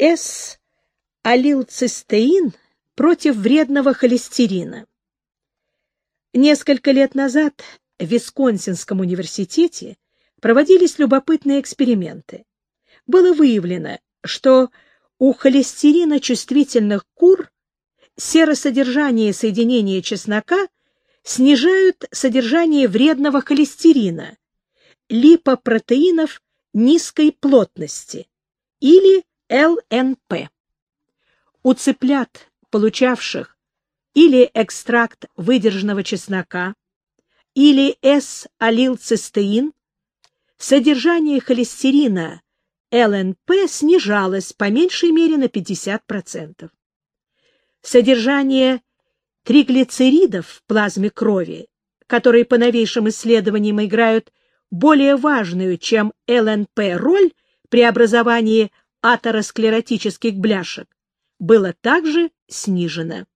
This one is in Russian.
С-алилцистеин против вредного холестерина. Несколько лет назад в Висконсинском университете проводились любопытные эксперименты. Было выявлено, что у холестерина чувствительных кур серосодержание соединения чеснока снижают содержание вредного холестерина, липопротеинов низкой плотности или ЛНП. У цыплят, получавших или экстракт выдержанного чеснока, или С-алилцистеин, содержание холестерина ЛНП снижалось по меньшей мере на 50%. Содержание триглицеридов в плазме крови, которые по новейшим исследованиям играют более важную, чем ЛНП, роль при образовании атеросклеротических бляшек, было также снижено.